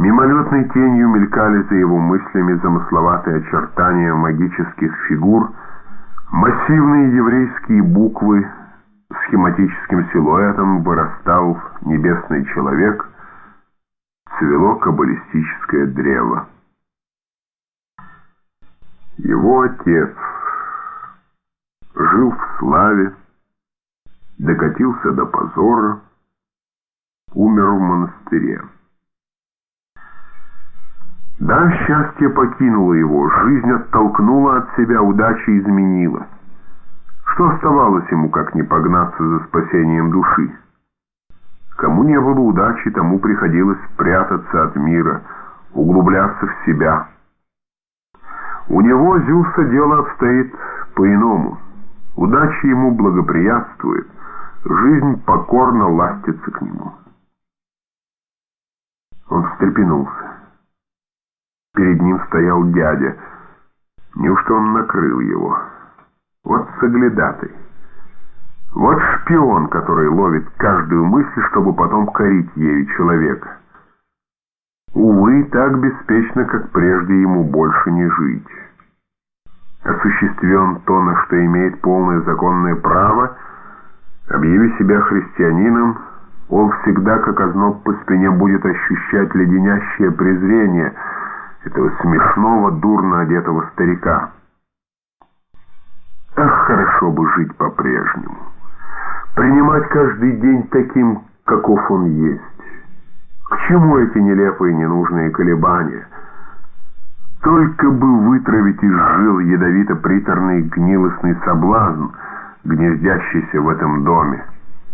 Мимолетной тенью мелькали за его мыслями замысловатые очертания магических фигур, массивные еврейские буквы, схематическим силуэтом вырастал небесный человек, цвело каббалистическое древо. Его отец жил в славе, докатился до позора, умер в монастыре. Да, счастье покинуло его, жизнь оттолкнула от себя, удача изменила. Что оставалось ему, как не погнаться за спасением души? Кому не было удачи, тому приходилось прятаться от мира, углубляться в себя. У него, Зюса, дело обстоит по-иному. Удача ему благоприятствует, жизнь покорно ластится к нему. Он встрепенулся. Перед ним стоял дядя. Неужто он накрыл его? Вот соглядатый. Вот шпион, который ловит каждую мысль, чтобы потом корить ею человека. Увы, так беспечно, как прежде, ему больше не жить. Осуществен то, на что имеет полное законное право, объяви себя христианином, он всегда, как озноб по спине, будет ощущать леденящее презрение – этого смешного, дурно одетого старика. Ах, хорошо бы жить по-прежнему. Принимать каждый день таким, каков он есть. К чему эти нелепые ненужные колебания? Только бы вытравить из жил ядовито-приторный гнилостный соблазн, гнездящийся в этом доме.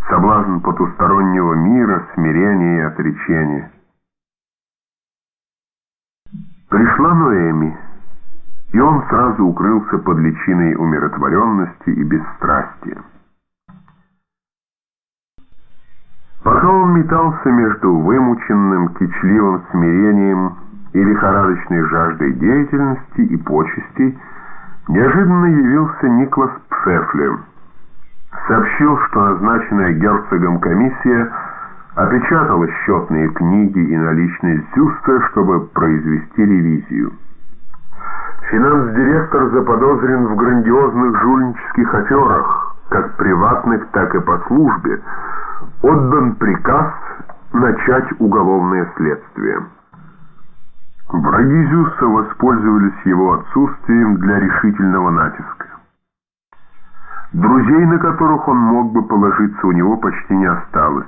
Соблазн потустороннего мира, смирения и отречения. Пришла Ноэми, и он сразу укрылся под личиной умиротворенности и бесстрастия. Пока он метался между вымученным, кичливым смирением и лихорадочной жаждой деятельности и почестей, неожиданно явился Никлас Пфефлер. Сообщил, что назначенная герцогом комиссия – опечатала счетные книги и наличность Зюста, чтобы произвести ревизию. Финанс-директор заподозрен в грандиозных жульнических аферах, как приватных, так и по службе. Отдан приказ начать уголовное следствие. Враги Зюса воспользовались его отсутствием для решительного натиска. Друзей, на которых он мог бы положиться, у него почти не осталось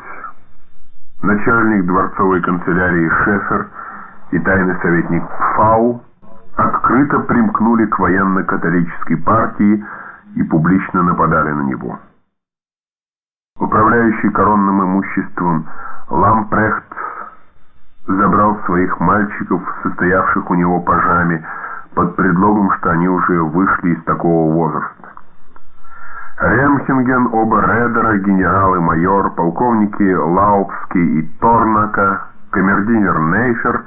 начальник дворцовой канцелярии Шефер и тайный советник Фау открыто примкнули к военно-католической партии и публично нападали на него. Управляющий коронным имуществом Лампрехт забрал своих мальчиков, состоявших у него пажами, под предлогом, что они уже вышли из такого возраста. Ремхенген, оба Редера, генералы-майор, полковники Лаупский и Торнака, камердинер Нейфер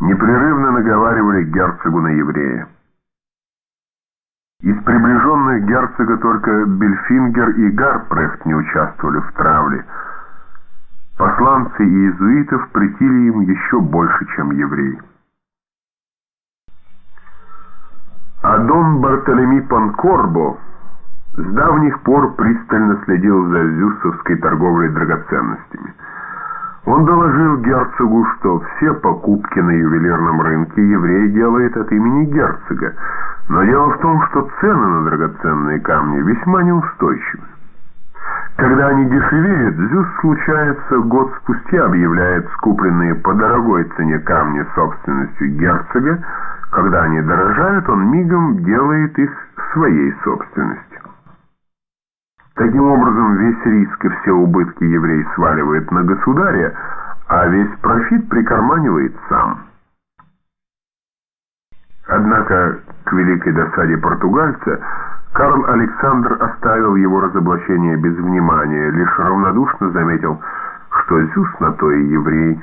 непрерывно наговаривали герцогу на еврея. Из приближенных герцога только Бельфингер и Гарпрехт не участвовали в травле. Посланцы и иезуитов претили им еще больше, чем евреи. А Бартолеми Панкорбо с давних пор пристально следил за зюсовской торговлей драгоценностями. Он доложил герцогу, что все покупки на ювелирном рынке еврей делает от имени герцога, но дело в том, что цены на драгоценные камни весьма неустойчивы. Когда они дешевеют, Зюс, случается, год спустя объявляет скупленные по дорогой цене камни собственностью герцога, когда они дорожают, он мигом делает их своей собственностью. Таким образом, весь риск и все убытки еврей сваливает на государя, а весь профит прикарманивает сам. Однако, к великой досаде португальца, Карл Александр оставил его разоблачение без внимания, лишь равнодушно заметил, что Зюс на то и еврей.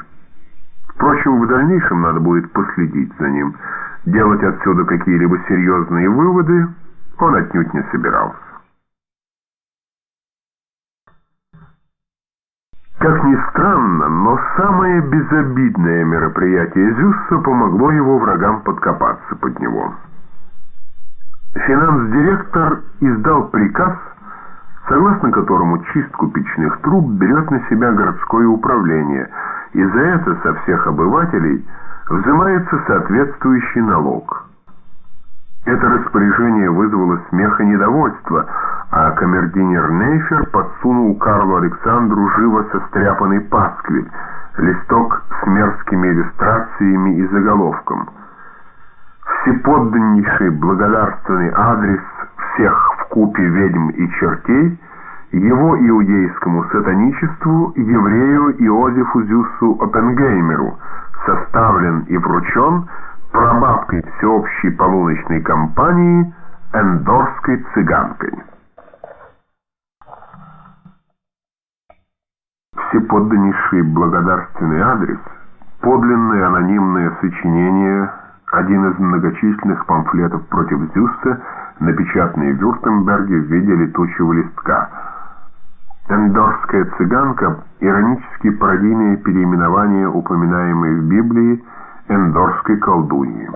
Впрочем, в дальнейшем надо будет последить за ним. Делать отсюда какие-либо серьезные выводы он отнюдь не собирался. Как ни странно, но самое безобидное мероприятие Зюсса помогло его врагам подкопаться под него. Финанс-директор издал приказ, согласно которому чистку печных труб берет на себя городское управление, и за это со всех обывателей взимается соответствующий налог. Это распоряжение вызвало смех и недовольство, а камердинер Нейфер подсунул Карлу Александру живо состряпанный пасквиль, листок с мерзкими иллюстрациями и заголовком. Всеподданнейший благодарственный адрес всех в купе ведьм и чертей его иудейскому сатаничеству, еврею Иозефу Зюсу Оппенгеймеру, составлен и вручен прабабкой всеобщей полуночной компании Эндорской цыганкой. Всеподданнейший благодарственный адрес, подлинное анонимное сочинение, один из многочисленных памфлетов против Зюсса, напечатанный в Вюртемберге в виде летучего листка. Эндорская цыганка – иронически пародийное переименование, упоминаемое в Библии, эндорской колдуньи.